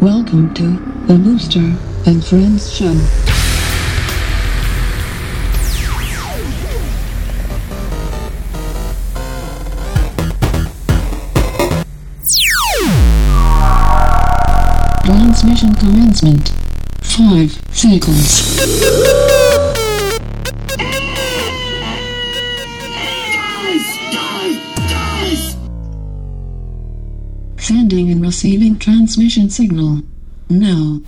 Welcome to the Booster and Friends Show. Transmission commencement. Five seconds. transmission signal. No.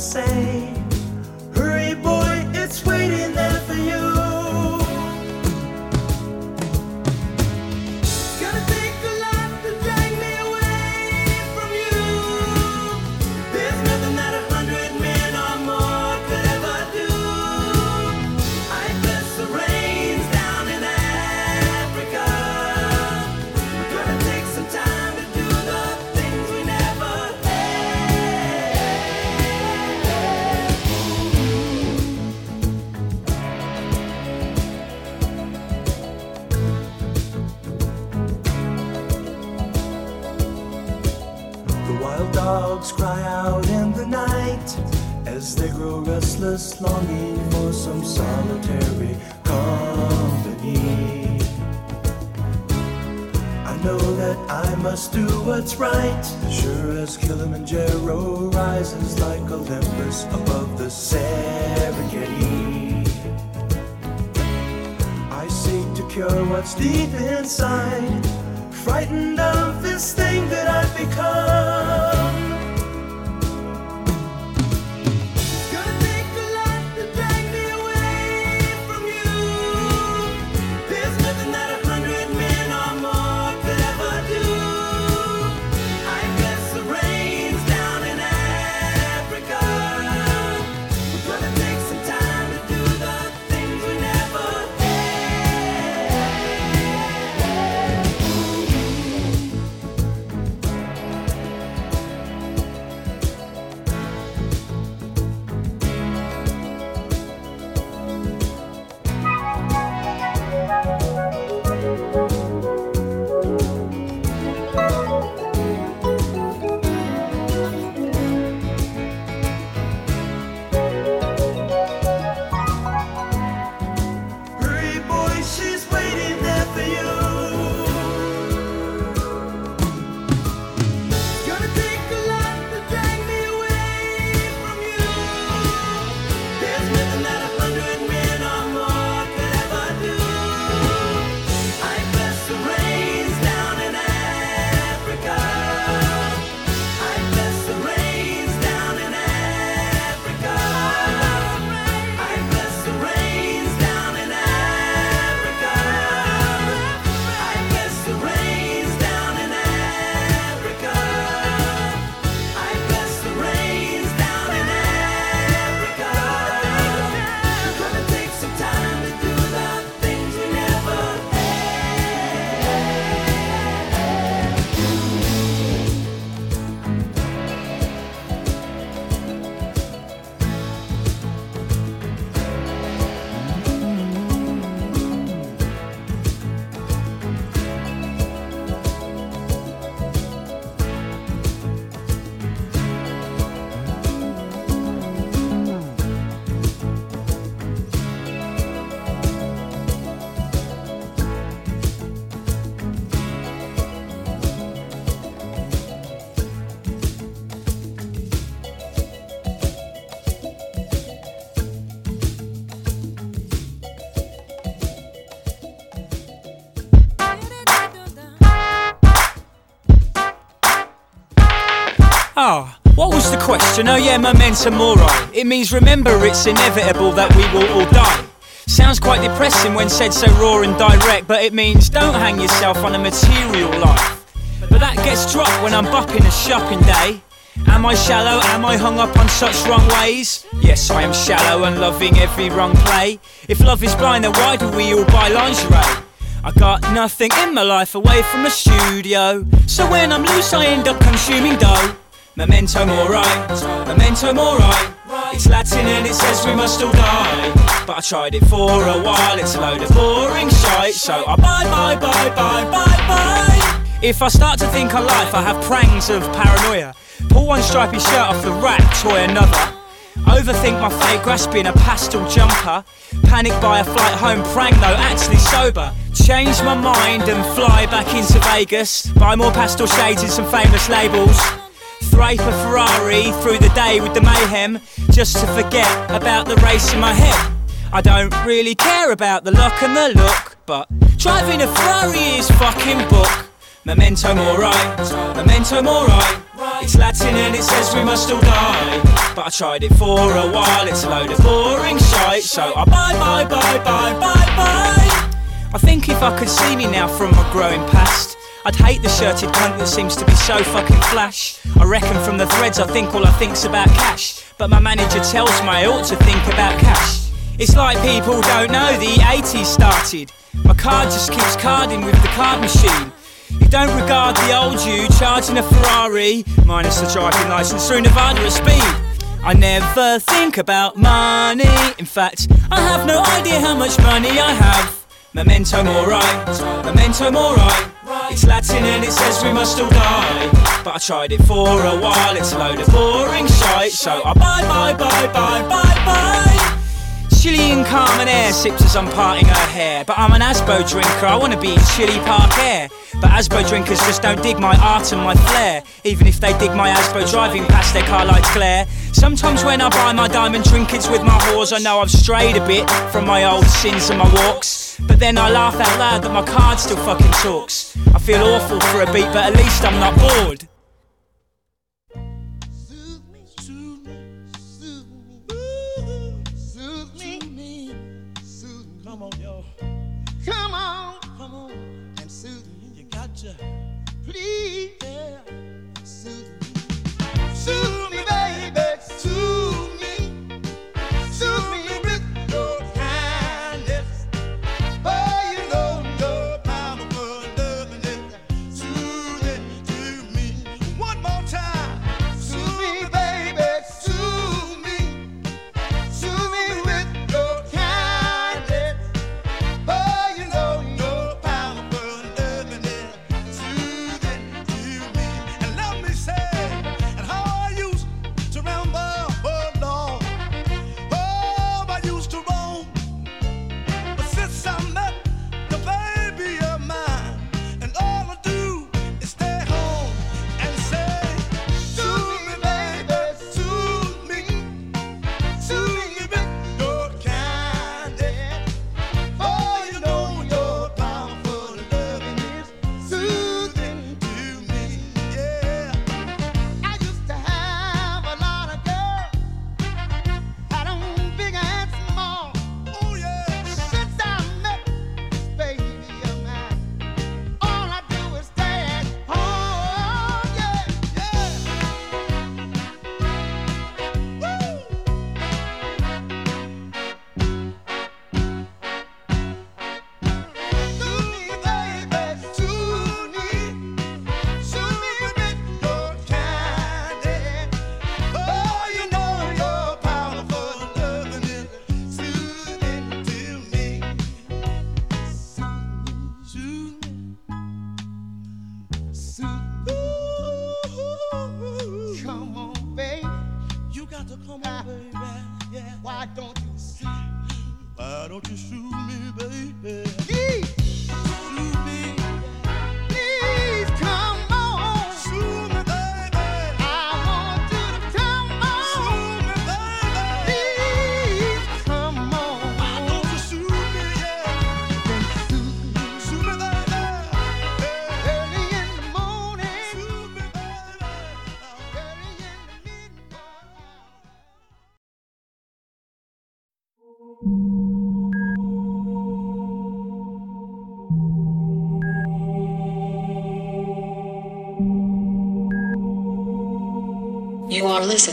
say. Stephen's Ah, what was the question? Oh yeah, memento mori. It means remember it's inevitable that we will all die. Sounds quite depressing when said so raw and direct, but it means don't hang yourself on a material life. But that gets dropped when I'm bopping a shopping day. Am I shallow? Am I hung up on such wrong ways? Yes, I am shallow and loving every wrong play. If love is blind, then why do we all buy lingerie? I got nothing in my life away from a studio. So when I'm loose, I end up consuming dough. Memento mori, memento mori. It's Latin and it says we must all die. But I tried it for a while, it's a load of boring shite. So I bye, bye, bye, bye, bye, bye. If I start to think on life, I have prangs of paranoia. Pull one stripy shirt off the rack, toy another. Overthink my fate, grasping a pastel jumper. Panic by a flight home, prank though, actually sober. Change my mind and fly back into Vegas. Buy more pastel shades and some famous labels. Thrape a Ferrari through the day with the mayhem, just to forget about the race in my head. I don't really care about the look and the look, but driving a Ferrari is fucking book. Memento mori, memento mori. It's Latin and it says we must all die. But I tried it for a while, it's a load of boring shite. So I bye bye bye bye bye bye. I think if I could see me now from my growing past, I'd hate the shirted cunt that seems to be so fucking flash. I reckon from the threads I think all I think's about cash. But my manager tells me I ought to think about cash. It's like people don't know the 80s started. My card just keeps carding with the card machine. You don't regard the old you charging a Ferrari, minus the driving license through Nevada at speed. I never think about money. In fact, I have no idea how much money I have. Memento mori, memento mori. It's Latin and it says we must all die. But I tried it for a while, it's a load of boring shite. So I bye bye bye bye bye bye. Chilly and calm and air sips as I'm parting her hair. But I'm an Asbo drinker, I wanna be in Chili Park Air. But Asbo drinkers just don't dig my art and my flair. Even if they dig my Asbo driving past their car lights glare. Sometimes when I buy my diamond trinkets with my whores, I know I've strayed a bit from my old sins and my walks. But then I laugh out loud that my card still fucking talks. I feel awful for a beat, but at least I'm not bored.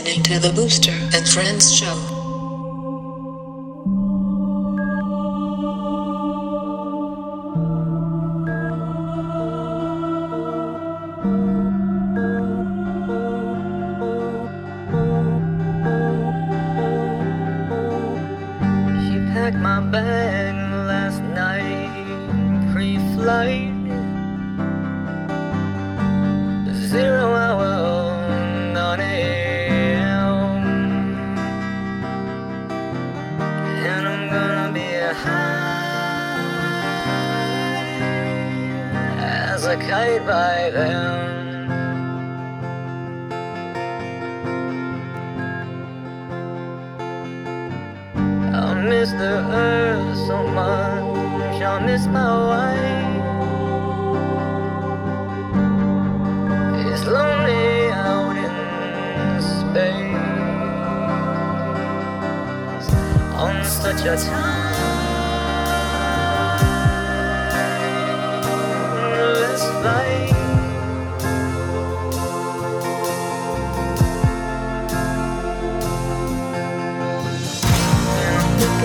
listening to the Booster and Friends show. my bag last night pre-flight by them. I'll miss the earth so much, I'll miss my wife. It's lonely out in space on such a time.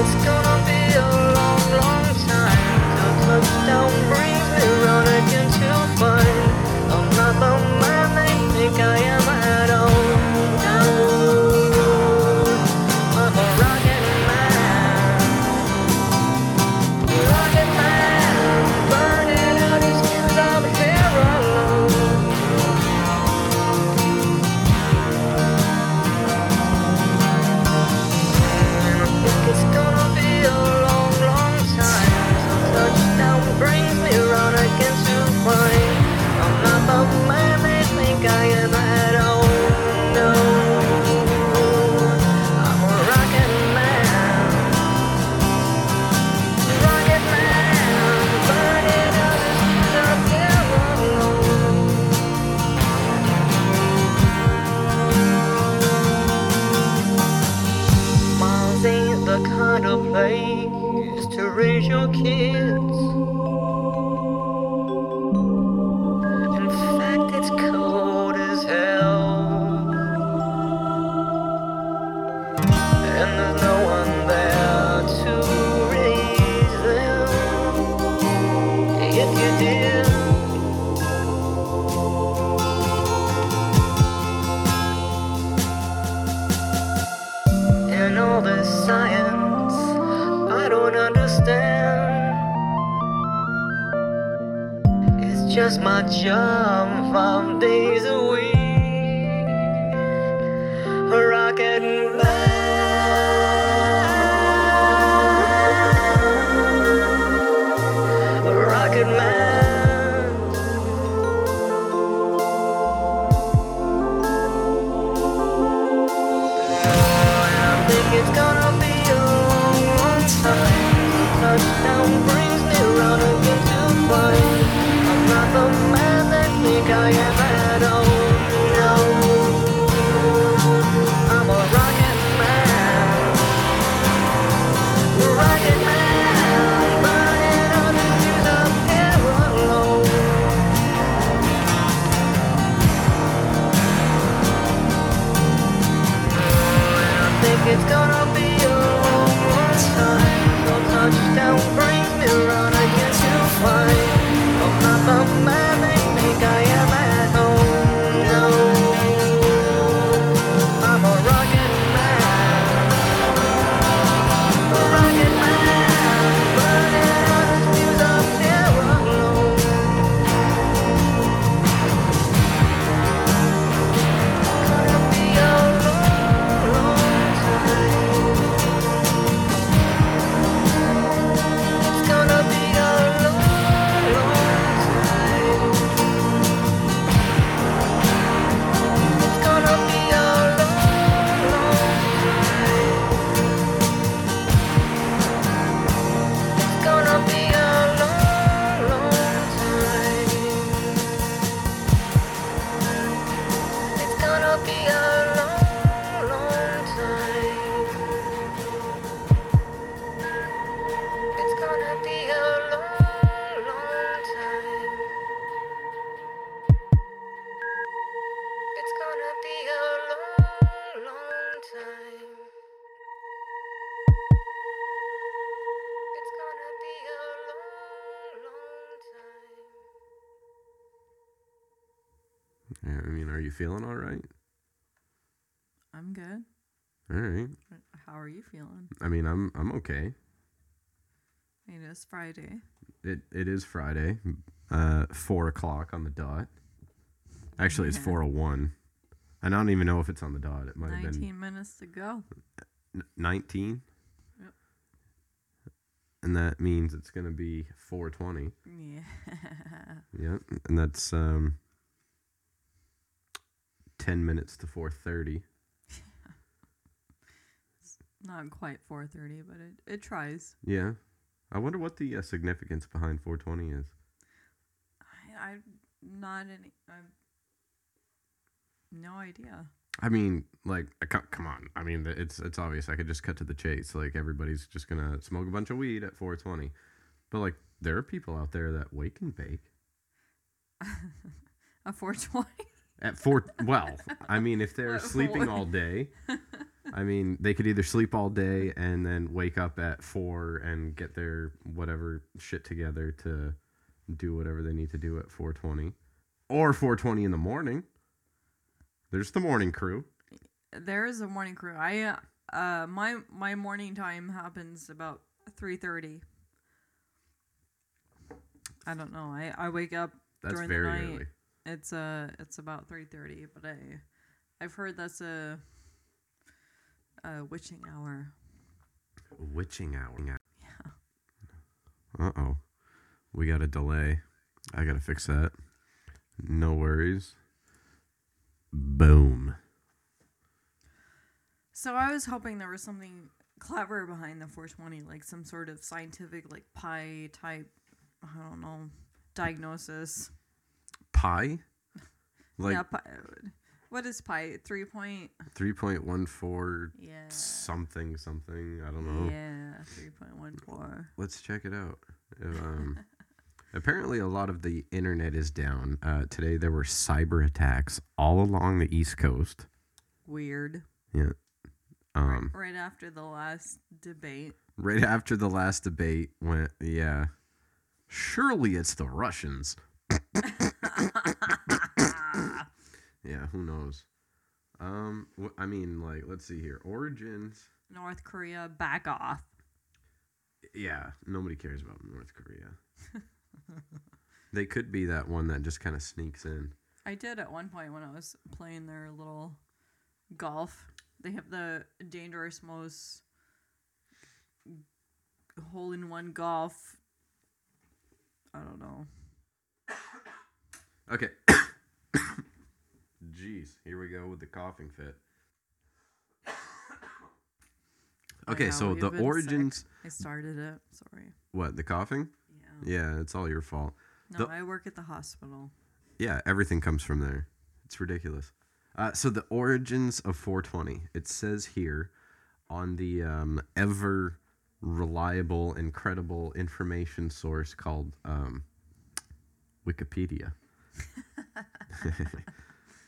sky. I mean, I'm I'm okay. It's Friday. It it is Friday, uh, four o'clock on the dot. Actually, it's Yeah. four o one. I don't even know if it's on the dot. It might have been 19 minutes to go. n- nineteen. Yep. And that means it's gonna be four twenty. Yeah. Yep, and that's um, ten minutes to four thirty. Not quite 4:30, but it it tries. Yeah, I wonder what the uh, significance behind four twenty is. I I not any. I've no idea. I mean, like, uh, come on. I mean, it's it's obvious. I could just cut to the chase. Like, everybody's just gonna smoke a bunch of weed at 420. But like, there are people out there that wake and bake A 420. at four. well, I mean, if they're sleeping all day, I mean, they could either sleep all day and then wake up at four and get their whatever shit together to do whatever they need to do at 420, or 420 in the morning. There's the morning crew. There is a morning crew. I uh, my my morning time happens about 3:30. I don't know. I I wake up That's during very the night. early. It's uh it's about 3:30, but I I've heard that's a a witching hour. Witching hour. Yeah. Uh oh. We got a delay. I gotta fix that. No worries. Boom. So I was hoping there was something clever behind the 420, like some sort of scientific, like pi type, I don't know, diagnosis. Pi? Like yeah, pi, what is pi? Three point. 3.14 Yeah. something something. I don't know. Yeah, three point one four. Let's check it out. Um, apparently, a lot of the internet is down. Uh, today, there were cyber attacks all along the East Coast. Weird. Yeah. Um, Right after the last debate. right after the last debate went yeah surely it's the russians yeah who knows um wh- i mean like let's see here origins North Korea, back off. yeah nobody cares about north korea they could be that one that just kind of sneaks in I did at one point when I was playing their little golf. They have the dangerous most hole in one golf. I don't know. okay jeez here we go with the coughing fit okay Yeah, so the been sick. origins I started it. Sorry. what the coughing Yeah. yeah it's all your fault No, The- I work at the hospital. Yeah, everything comes from there. It's ridiculous. Uh, so the origins of 420. It says here on the um, ever reliable and credible information source called um, Wikipedia.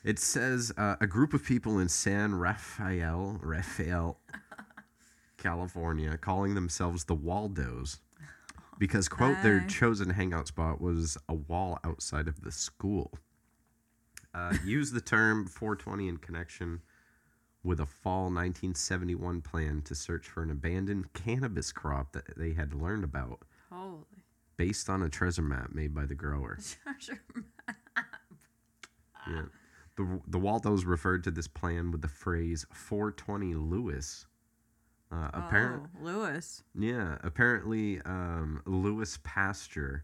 it says uh, a group of people in San Rafael, Rafael, California, calling themselves the Waldos. Because, quote, their chosen hangout spot was a wall outside of the school. Uh, use the term 420 in connection with a fall 1971 plan to search for an abandoned cannabis crop that they had learned about Holy based on a treasure map made by the grower. treasure. map. Yeah. The, the Waldos referred to this plan with the phrase 420 Louis. Uh, apparent, Oh, Lewis. Yeah, apparently um, Louis Pasteur,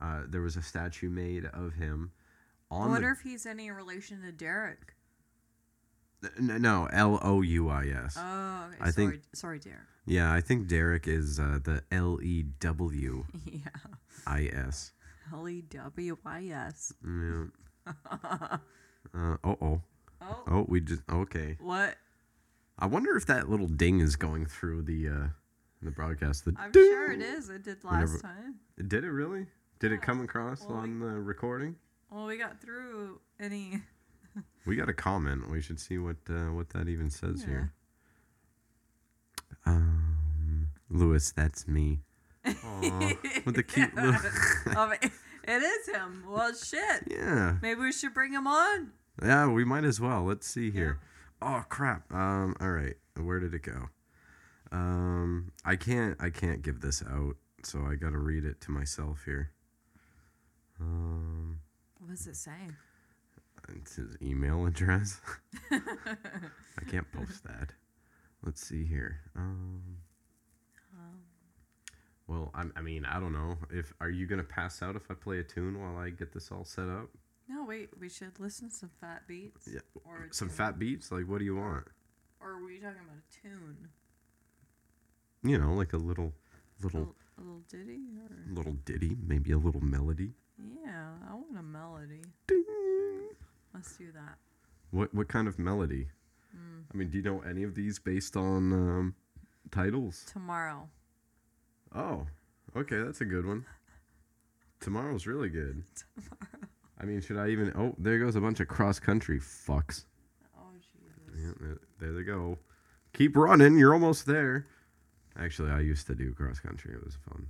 uh, there was a statue made of him I wonder the if he's any relation to Derek. No L O U I S. Oh, okay. I sorry, think- sorry, Derek. Yeah, I think Derek is uh, the L E W yeah. I S. L E W I S. Yeah. Oh we just okay. what? I wonder if that little ding is going through the uh, the broadcast. The I'm ding! sure it is. It did last Whenever- time. Did it really? Did it come across Well, we- on the recording? Well, we got through any. We got a comment. We should see what uh, what that even says Yeah. here. Um, Lewis, that's me. Aw, with the cute little. Oh, it it is him. Well, shit. yeah, Maybe we should bring him on. Yeah, we might as well. Let's see here. Oh crap. Um. All right. Where did it go? Um. I can't. I can't give this out, so I gotta read it to myself here. Um. What does it say? It's his email address. I can't post that. Let's see here. Um. Well, I'm, I mean, I don't know. If are you gonna pass out if I play a tune while I get this all set up? No, wait. We should listen to some fat beats. Yeah. Or Some tune. fat beats. Like, what do you want? Or were you talking about a tune? You know, like a little, A, little, little ditty? Or little ditty, maybe a little melody. yeah, I want a melody. Ding. Let's do that. What what kind of melody? Mm. I mean, do you know any of these based on um, titles? Tomorrow. Oh, okay, that's a good one. Tomorrow's really good. I mean, should I even? Oh, there goes a bunch of cross country fucks. Oh Jesus. Yeah, there, there they go. Keep running. You're almost there. Actually, I used to do cross country. It was fun.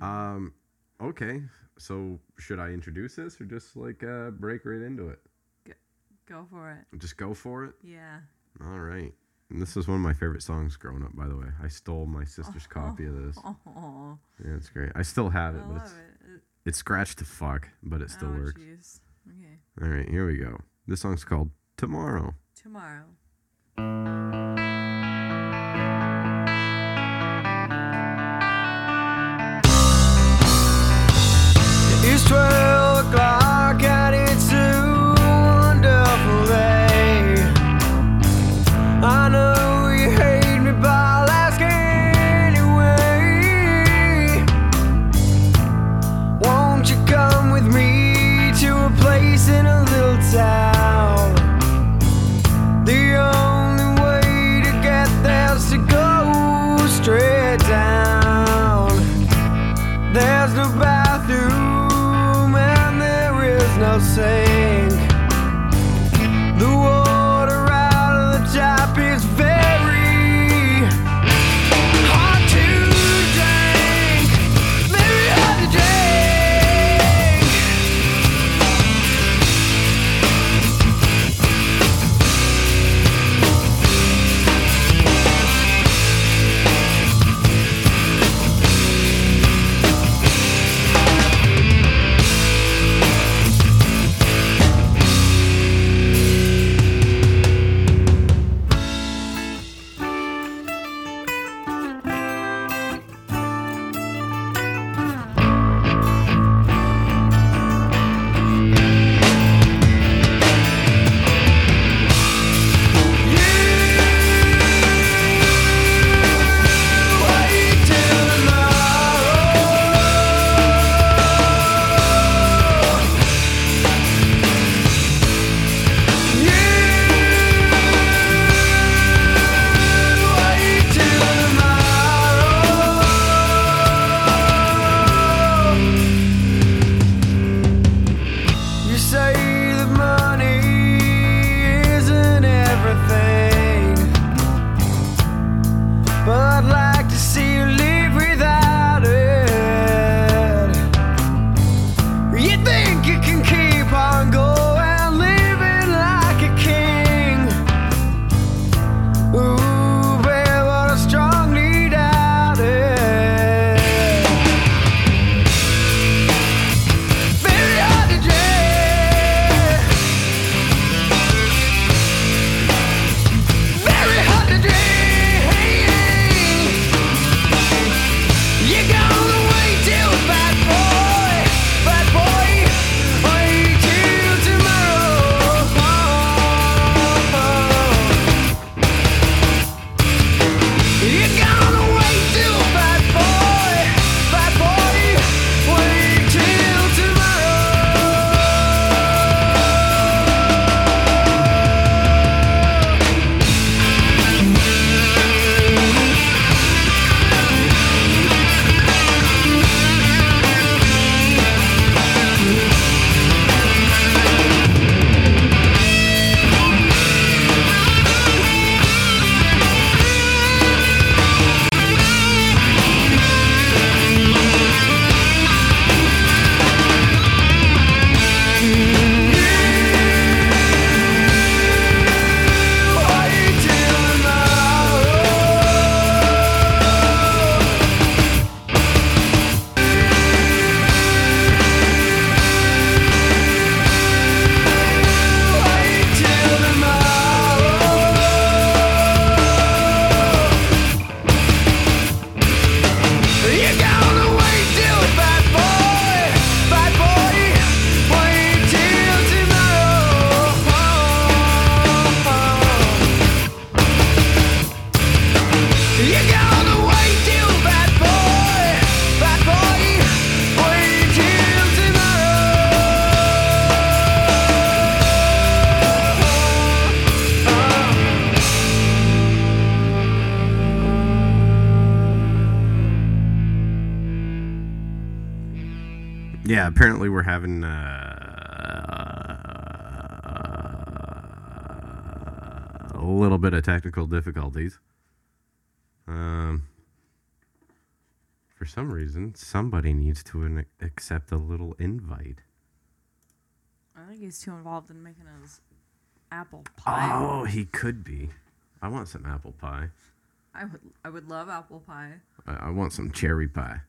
Um, okay. So should I introduce this or just like uh, break right into it? Go for it. Just go for it. Yeah. All right. And this is one of my favorite songs growing up. By the way, I stole my sister's copy of this. Oh, Yeah, it's great. I still have I it, but it's it. It it's scratched to fuck, but it still oh, works. jeez. Okay. All right, here we go. This song's called Tomorrow. Tomorrow. It's having uh, a little bit of technical difficulties. Um, for some reason, somebody needs to an- accept a little invite. I think he's too involved in making his apple pie. Oh, he could be. I want some apple pie. I would I would love apple pie. I, I want some cherry pie.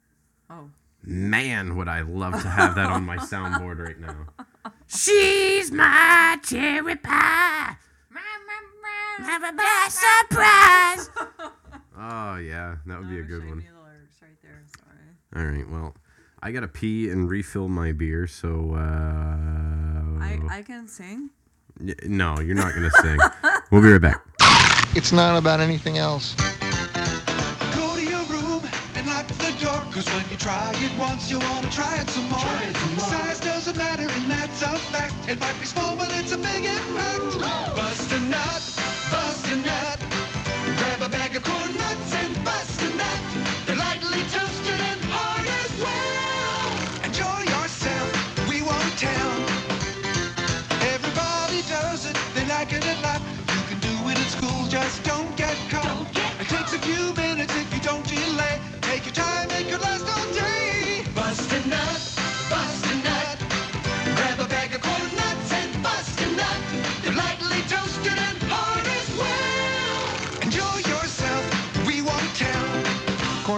Oh. Man, would I love to have that on my soundboard right now. She's my cherry pie. Have a best surprise. Oh yeah, that would be a good one. right there. Sorry. All right, well, I gotta pee and refill my beer, so uh, I I can sing. y- no, you're not gonna sing. we'll be right back. It's not about anything else. Cause when you try it once, you wanna try it some more. Size doesn't matter, and that's a fact. It might be small, but it's a big impact.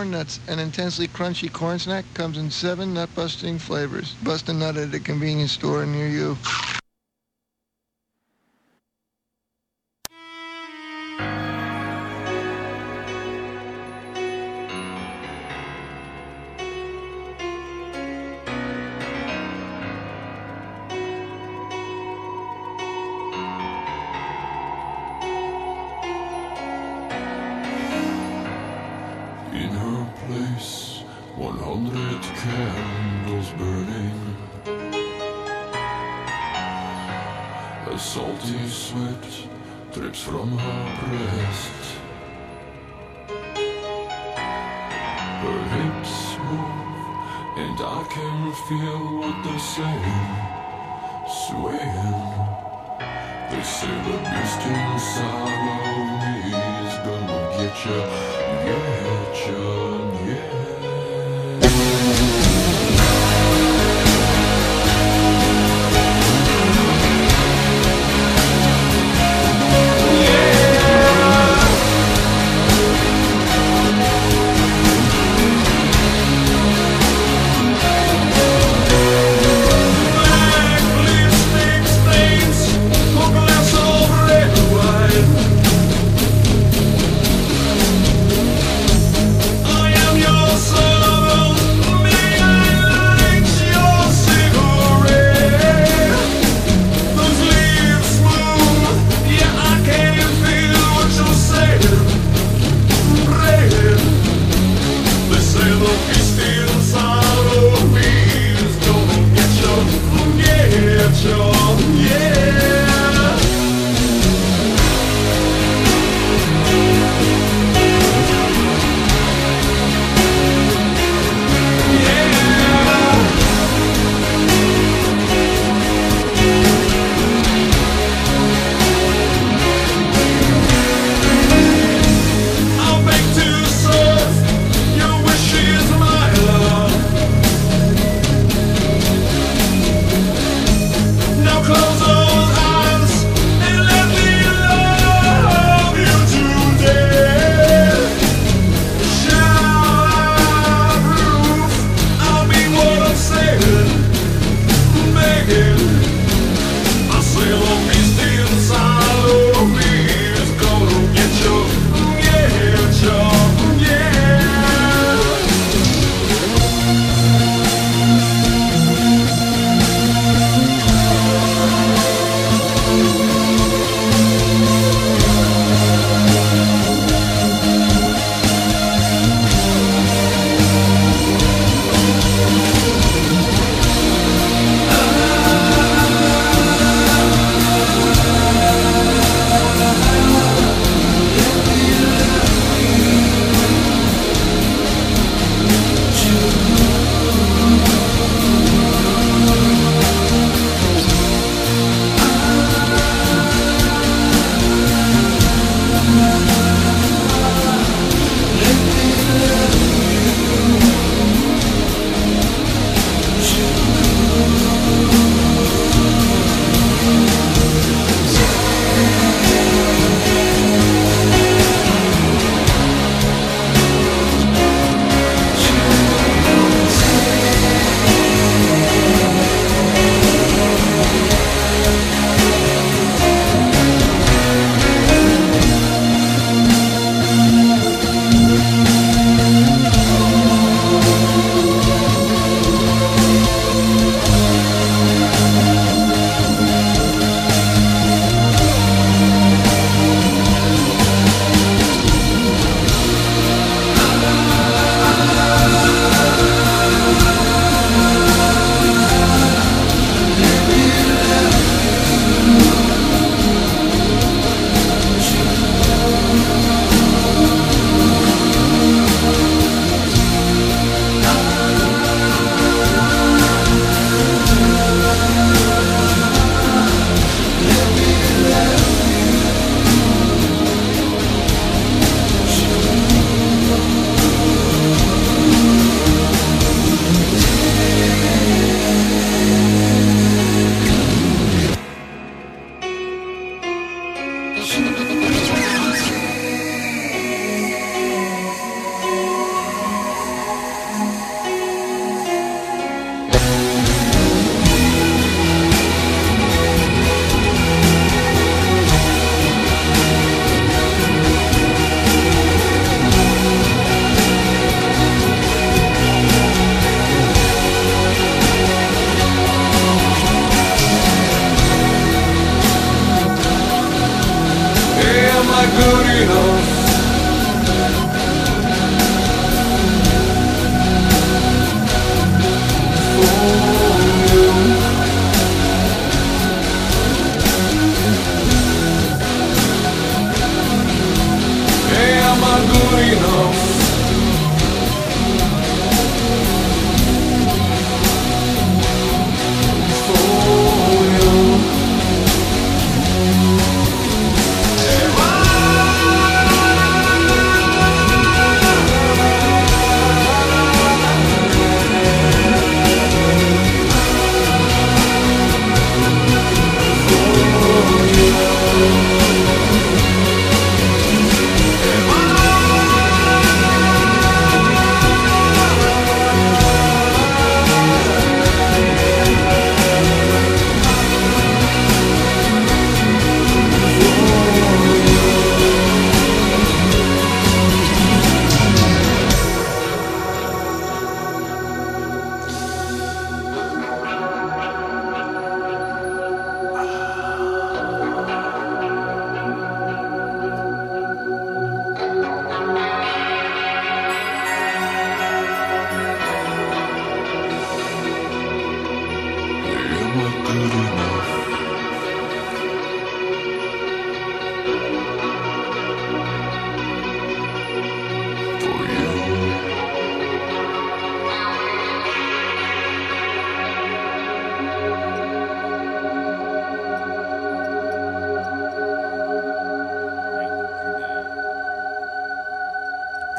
Corn nuts, an intensely crunchy corn snack, comes in seven nut busting flavors. Bust a nut at a convenience store near you.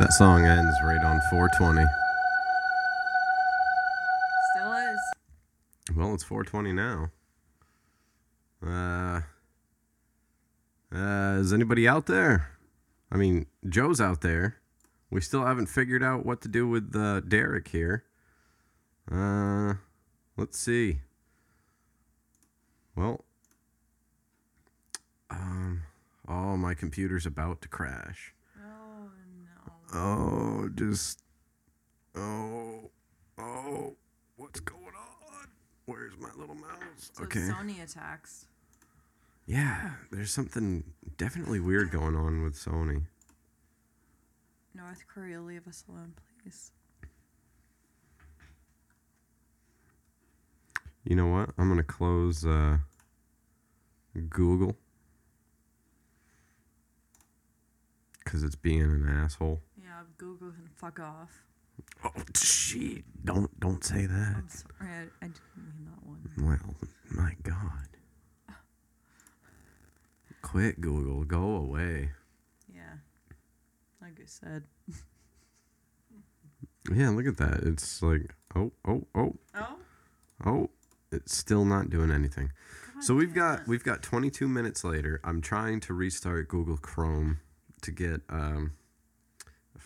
That song ends right on 420. Still is. Well, it's 420 now. Uh, uh, is anybody out there? I mean, Joe's out there. We still haven't figured out what to do with uh, Derek here. Uh, let's see. Well, um, oh, my computer's about to crash. Oh. Just, oh, oh, what's going on? Where's my little mouse? So okay. Sony attacks. Yeah, there's something definitely weird going on with Sony. North Korea, leave us alone, please. You know what? I'm gonna close uh, Google because it's being an asshole. Google can fuck off. Oh, shit! Don't don't say that. I'm sorry, I, I didn't mean that one. Well, my God. Quit Google. Go away. Yeah. Like I said. Yeah, look at that. It's like oh oh oh Oh? oh. It's still not doing anything. So we've got we've got 22 minutes later. I'm trying to restart Google Chrome to get um,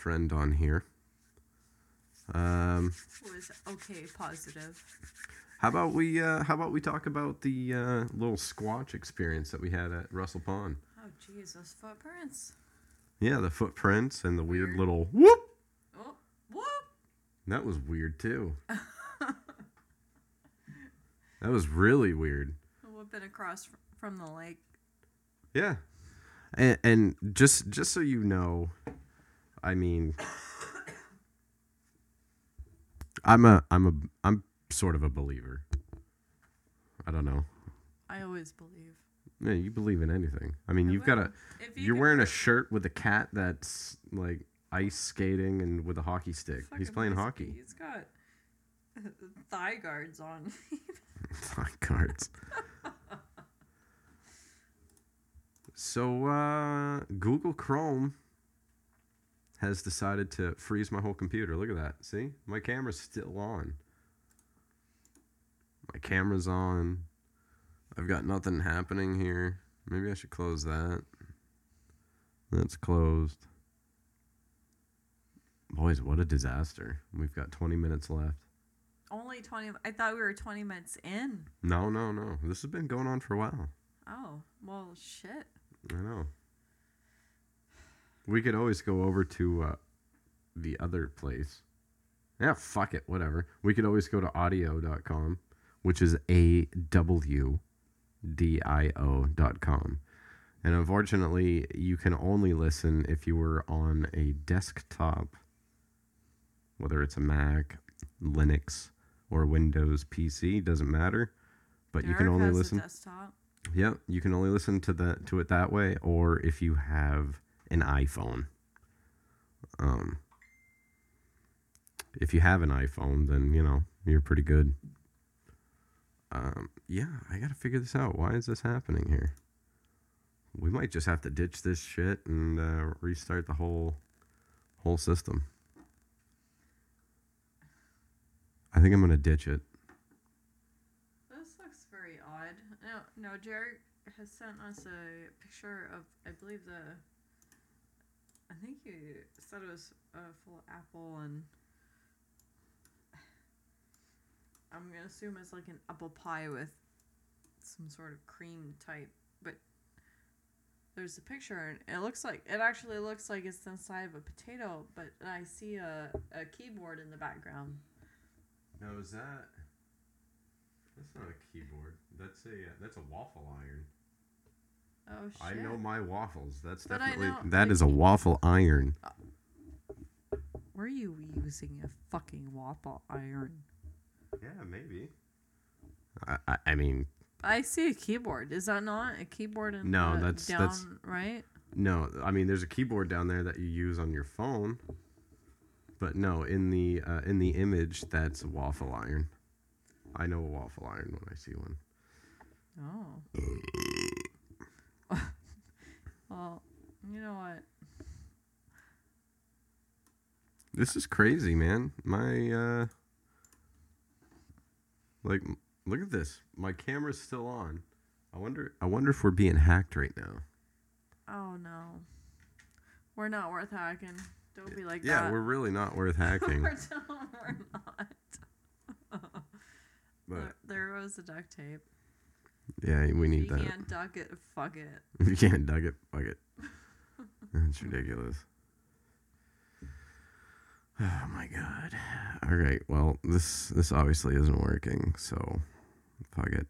friend on here. Um, Was okay, positive. how about we uh, how about we talk about the uh, little squatch experience that we had at Russell Pond? Oh, jeez, those footprints. Yeah, the footprints and the weird, Weird. little whoop. Oh, whoop! That was weird too. that was really weird. Whooping across from the lake. Yeah. And, and just just so you know, I mean I'm a I'm a I'm sort of a believer. I don't know. I always believe. Yeah, you believe in anything. I mean, I you've got a. If you you're wearing a shirt with a cat that's like ice skating and with a hockey stick. He's playing hockey. He's got thigh guards on. Thigh guards. so uh, Google Chrome has decided to freeze my whole computer. Look at that. See? My camera's still on. My camera's on. I've got nothing happening here. Maybe I should close that. That's closed. Boys, what a disaster. We've got 20 minutes left. Only 20. I thought we were 20 minutes in. No, no, no. This has been going on for a while. Oh, well, shit. I know. We could always go over to uh, the other place. Yeah, fuck it, whatever. We could always go to awdio.com, which is A W D I O.com. And unfortunately, you can only listen if you were on a desktop, whether it's a Mac, Linux, or Windows PC, doesn't matter. But you can only listen. desktop. Yep, you can only listen to that to it that way, or if you have an iPhone. Um, if you have an iPhone, then you know you're pretty good. Um, yeah, I gotta figure this out. Why is this happening here? We might just have to ditch this shit and uh, restart the whole whole system. I think I'm gonna ditch it. This looks very odd. No, no, Jared has sent us a picture of, I believe the. I think you said it was uh, full of apple and. I'm gonna assume it's like an apple pie with some sort of cream type, but there's a picture and it looks like it actually looks like it's inside of a potato, but I see a, a keyboard in the background. No, is that? That's not a keyboard. That's a uh, that's a waffle iron. Oh shit! I know my waffles. That's But I definitely know, that is a waffle iron. Were you using a fucking waffle iron? Yeah, maybe. I, I, I mean, I see a keyboard. Is that not a keyboard in No, the that's- down that's- right? no. I mean, there's a keyboard down there that you use on your phone. But no, in the uh, in the image, that's a waffle iron. I know a waffle iron when I see one. Oh. well, you know what? This is crazy, man. My uh like look at this. My camera's still on. I wonder I wonder if we're being hacked right now. Oh no. We're not worth hacking. Don't be like Yeah, that. Yeah, we're really not worth hacking. we're, not, but There- there was the duct tape. Yeah, we need you that. You can't duck it, fuck it. You can't dug it, fuck it. That's ridiculous. Oh my god. All right. Well, this this obviously isn't working, so fuck it.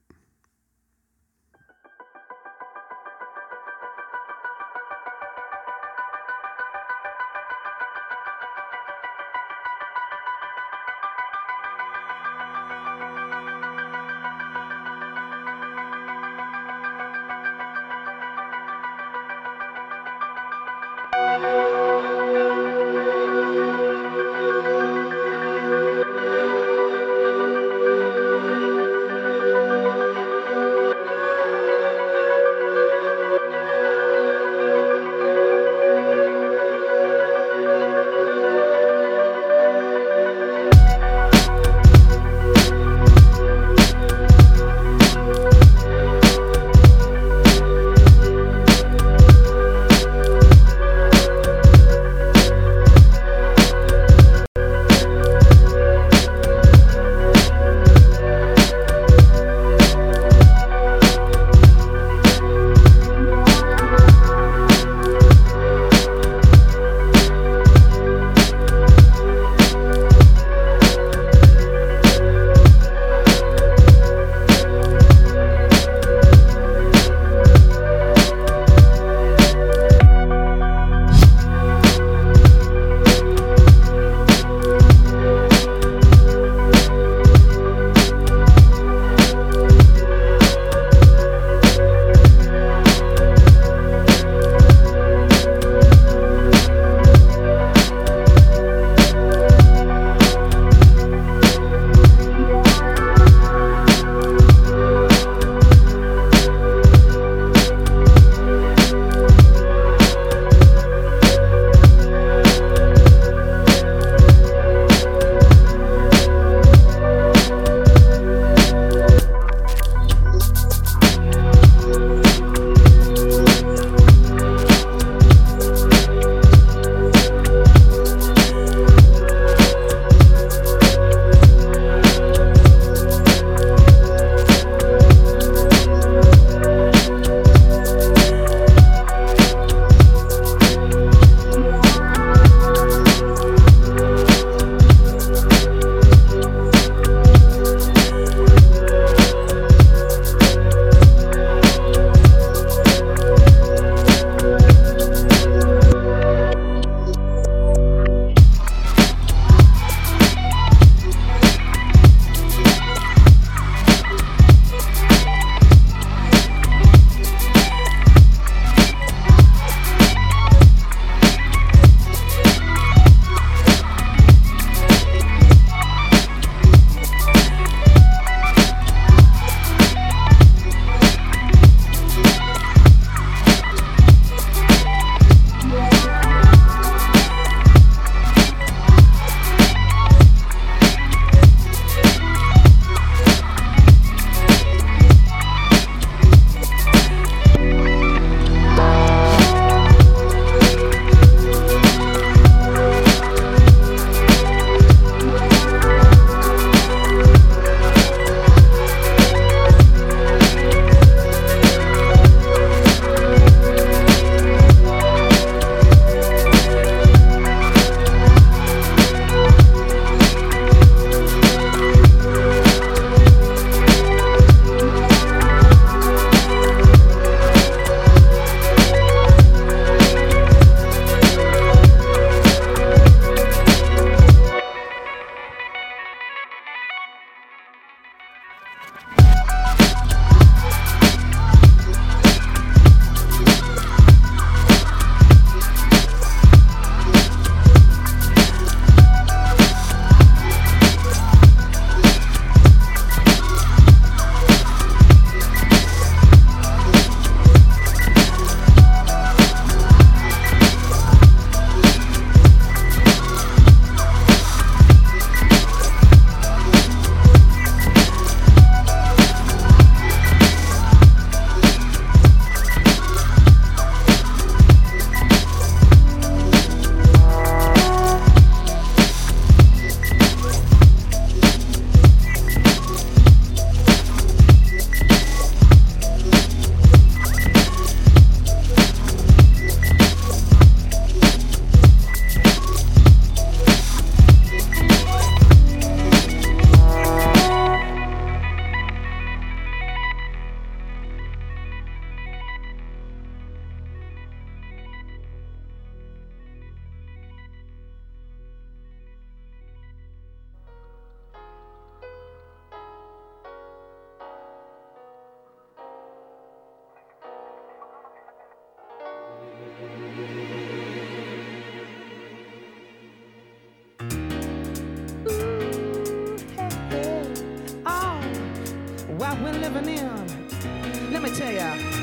Living in. Let me tell ya.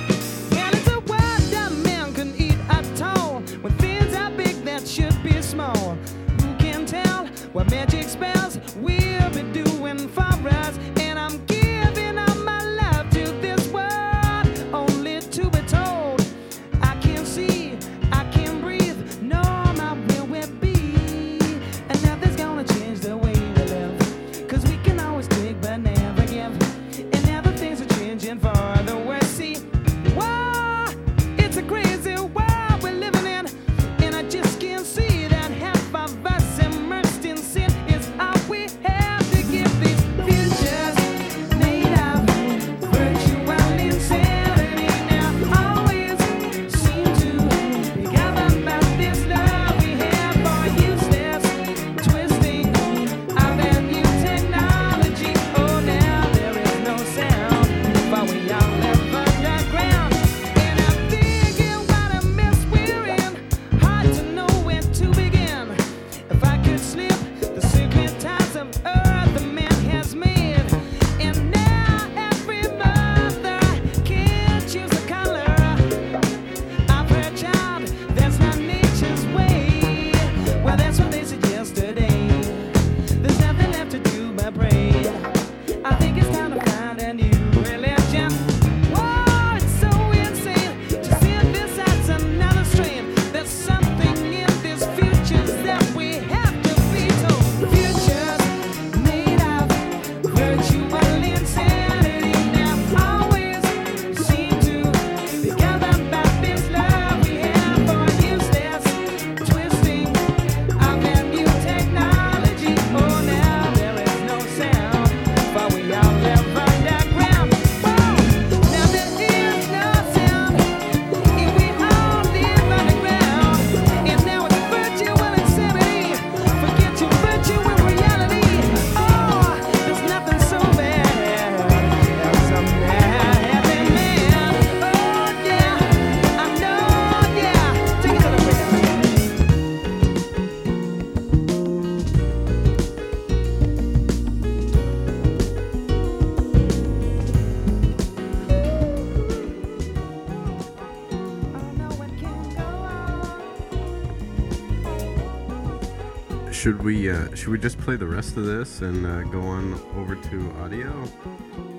Should we uh, should we just play the rest of this and uh, go on over to awdio,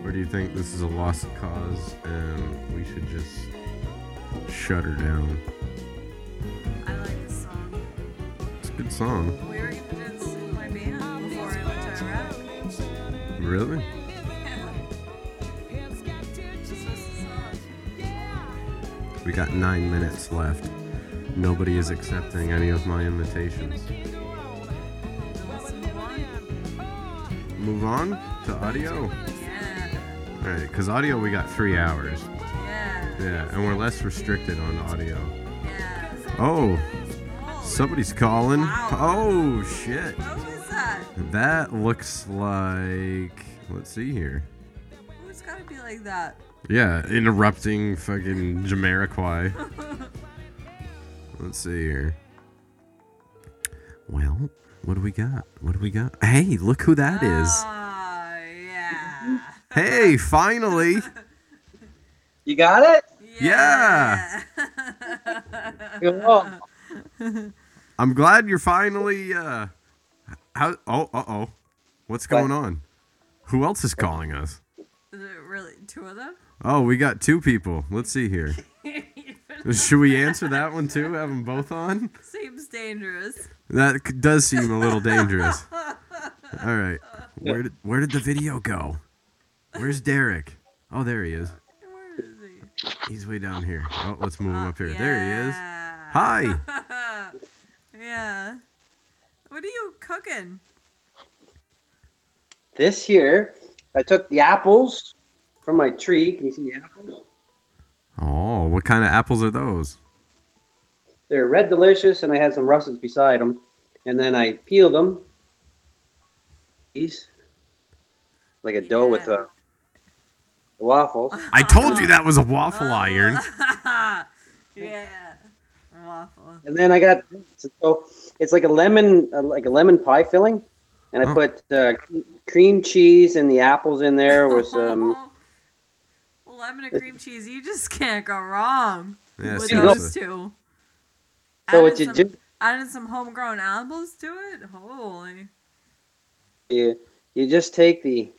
or do you think this is a lost cause and we should just shut her down? I like this song. It's a good song. We were gonna in my band before I went to Iraq. Really? This was the song. We got nine minutes left. Nobody is accepting any of my invitations. Move on to awdio. Yeah. All right, because awdio we got three hours. Yeah. Yeah, and we're less restricted on awdio. Yeah. Oh, somebody's calling. Wow. Oh shit. What was that? That looks like. Let's see here. Who's gotta be like that? Yeah, interrupting fucking Jamiroquai. Let's see here. Well, what do we got? What do we got? Hey, look who that is. Oh, yeah. Hey, finally. You got it? Yeah. Good luck. I'm glad you're finally uh how oh uh-oh. What's going on? Who else is calling us? Is it really two of them? Oh, we got two people. Let's see here. Should we answer that one too? Have them both on? Seems dangerous. That c- does seem a little dangerous. All right. Where did where did the video go? Where's Derek? Oh, there he is. Where is he? He's way down here. Oh, let's move him up here. There he is. Hi. yeah. What are you cooking? This here, I took the apples from my tree. Can you see the apples? Oh, what kind of apples are those? They're red delicious, and I had some russets beside them. And then I peeled them. These, like a dough with a waffles. I told you that was a waffle iron. yeah. Waffle. And then I got so it's like a lemon, uh, like a lemon pie filling, and I Oh. put uh, cream cheese and the apples in there with some lemon and cream cheese. You just can't go wrong Yeah, with seriously. those two. So what Added you some, do- added some homegrown apples to it. Holy. You you just take the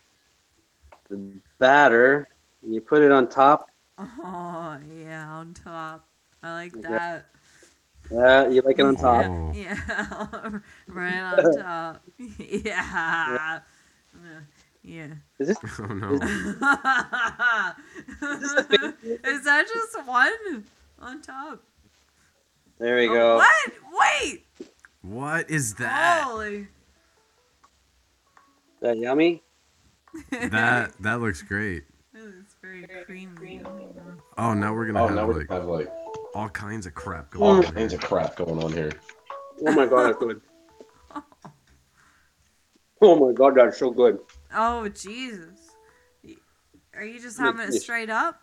the batter and you put it on top. Oh yeah, on top. I like Yeah. that. Yeah, you like it on top. Yeah, yeah. right on top. Yeah. Yeah. Is this Oh no. Is that just one on top? there we Oh, go. What? Wait! What is that? Holy. that yummy? That that looks great. It's very creamy. Oh, now we're gonna Oh, have now we like have like all kinds of crap all going on. kinds of crap going on here. Oh my god, that's good. Oh my god, that's so good. Oh Jesus! Are you just having it straight up?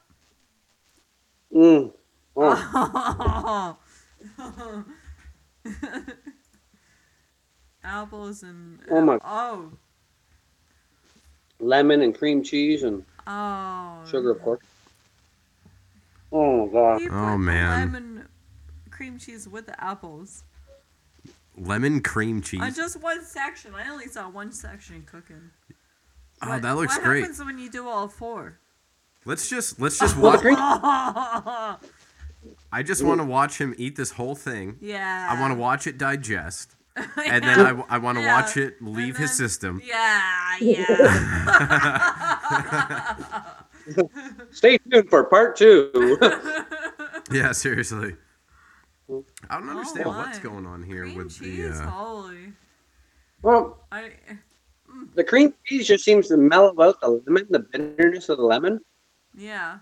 Mm. Oh. Oh. Apples and Oh my- oh Lemon and cream cheese and oh. sugar, of course. Oh my god. You Oh, put the man. Lemon cream cheese with the apples. Lemon cream cheese. On just one section. I only saw one section cooking. Oh, What- that looks what great. What happens when you do all four? Let's just let's just Well, the watch. I just want to watch him eat this whole thing. yeah. I want to watch it digest, and then I, I want to Yeah. watch it leave his system. Yeah, yeah. Stay tuned for part two. Yeah, seriously. I don't Oh, understand what's going on here Cream with cheese, the. Uh, holy. well, I, the cream cheese just seems to mellow out the lemon, the bitterness of the lemon. yeah.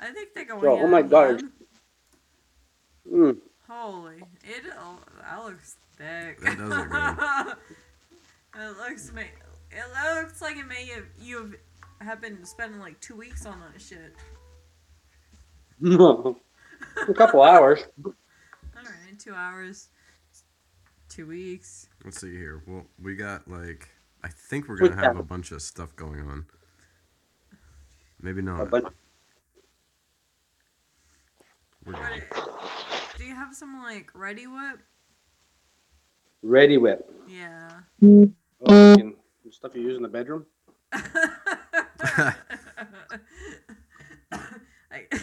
I think they go So, oh my God. Mm. Holy, it oh, that looks thick. That does look good. it looks ma- It looks like it may have you have, have been spending like two weeks on that shit. No, A couple hours. All right, two hours, two weeks. let's see here. Well, we got like I think we're gonna have a bunch of stuff going on. Maybe A not. bunch- We're What, do you have some like Reddi-wip? Ready whip. Yeah. Oh, fucking stuff you use in the bedroom. I,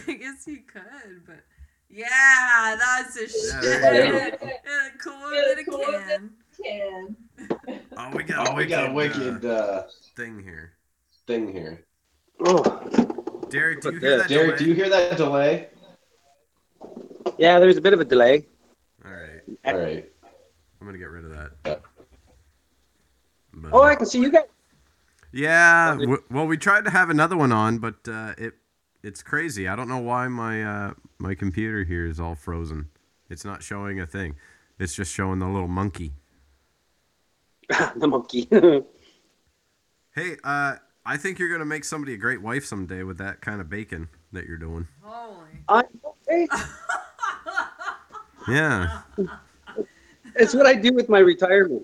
I guess you could, but yeah, that's a Yeah, shit. there you Yeah, cool in a can. Oh, we got Oh, a we got a wicked, wicked uh, uh, thing here. thing here. Oh, Derek, do you hear that? Derek, do delay? you hear that delay? yeah. There's a bit of a delay. All right, All right. I'm gonna get rid of that. But- Oh, I can see you guys. Yeah, w- well, we tried to have another one on, but uh, it it's crazy. I don't know why my uh, my computer here is all frozen. It's not showing a thing. It's just showing the little monkey. the monkey. Hey, uh, I think you're gonna make somebody a great wife someday with that kind of bacon that you're doing. Holy. Okay. Yeah, It's what I do with my retirement.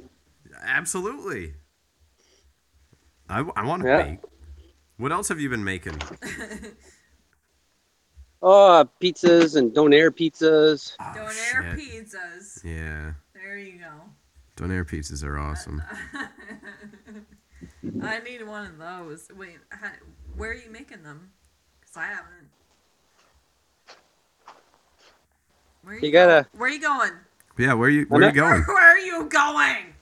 absolutely. I, want to Yeah. bake. What else have you been making? Oh, pizzas and donair pizzas. Oh, Donair shit. pizzas. Yeah, There you go. donair pizzas are awesome. I need one of those. Wait, ha- where are you making them? Cause I haven't. Where You going? gotta- Where are you going? Yeah, where you where are you going? Where are you going?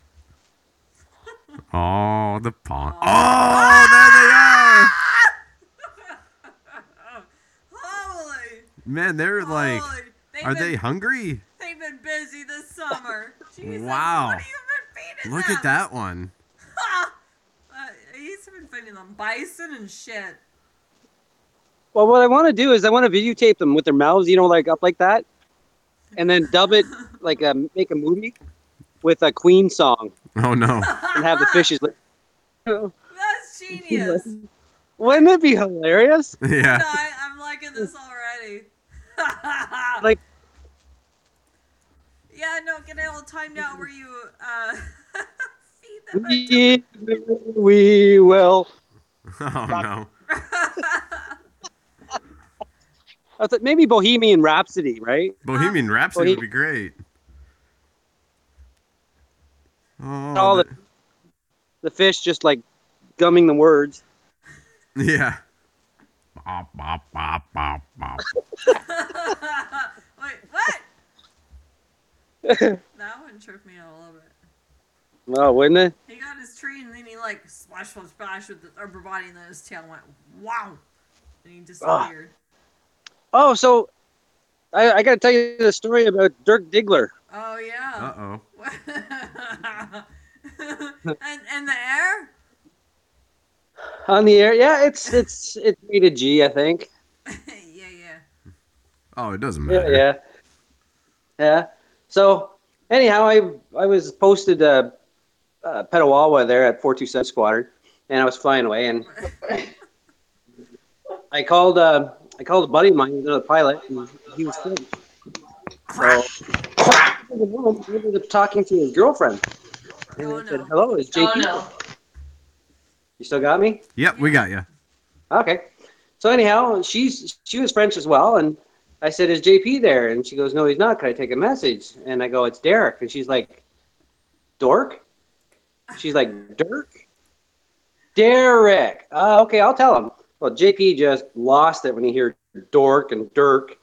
Oh, the pond. Oh, there they are. Holy! Man, they're like, holy. They've are been, they hungry? They've been busy this summer. Jesus, Wow. What have you been feeding Look them? at that one. Uh, he's been feeding them bison and shit. Well, what I want to do is I want to videotape them with their mouths, you know, like up like that, and then dub it like a make a movie with a Queen song Oh no. and have the fishes. Like, That's genius. wouldn't it be hilarious? Yeah. I, I'm liking this already. Like- yeah, no, get it all timed out where you uh, feed them. We, we will. Oh no. I thought maybe Bohemian Rhapsody, right? Bohemian Rhapsody Bohe- would be great. Oh, All the, the fish just like gumming the words. yeah. Wait, what? that one tripped me out a little bit. Oh, wouldn't it? He got his tree and then he like splash, splash, splash with the upper body and then his tail went wow, and he disappeared. Oh, so I, I got to tell you the story about Dirk Diggler. Oh yeah. Uh oh. and and the air. On the air, yeah, it's it's it's rated G, I think. yeah, yeah. Oh, it doesn't Yeah, matter. yeah, yeah. So anyhow, I I was posted uh, uh, Petawawa there at four two seven Squadron, and I was flying away, and I called uh, I called a buddy of mine, he another pilot, and he was sick. So I ended talking to his girlfriend, and I said, "Hello, is JP?" You still got me? Yep, we got you. Okay. So anyhow, she's she was French as well, and I said, "Is JP there?" And she goes, "No, he's not. Can I take a message?" And I go, "It's Derek." And she's like, "Dork?" She's like, "Dirk." Derek. Uh, okay, I'll tell him. Well, JP just lost it when he heard Dork and Dirk.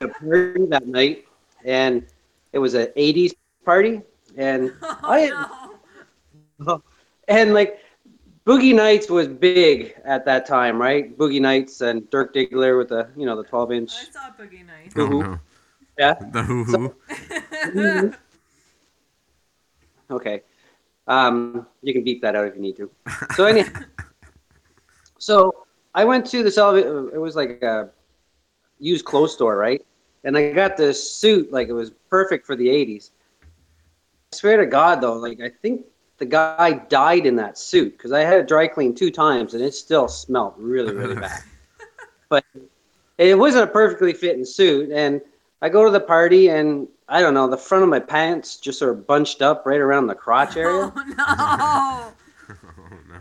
A party that night, and it was an '80s party, and I and like Boogie Nights was big at that time, right? Boogie Nights and Dirk Diggler with the you know the 12 inch. I saw Boogie Nights. Oh, Hoo-hoo. no. Yeah. The hoo hoo. Okay. Um, you can beep that out if you need to. So any, so I went to the salvation. It was like a used clothes store, right? And I got this suit, like it was perfect for the '80s. I swear to God, though, like I think the guy died in that suit because I had it dry cleaned two times and it still smelled really, really bad. but it wasn't a perfectly fitting suit, and I go to the party and I don't know, the front of my pants just sort of bunched up right around the crotch area. Oh, oh no.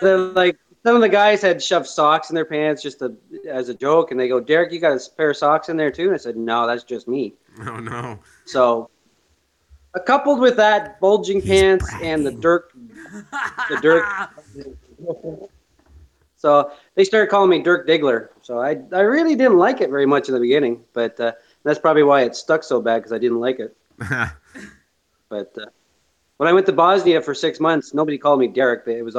They're like some of the guys had shoved socks in their pants just to, as a joke, and they go, "Derek, you got a pair of socks in there too?" And I said, "No, that's just me." Oh no. So, uh, coupled with that bulging pants and the Dirk, the Dirk. so they started calling me Dirk Diggler. So I, I really didn't like it very much in the beginning, but uh, that's probably why it stuck so bad because I didn't like it. But uh, when I went to Bosnia for six months, nobody called me Derek. But it was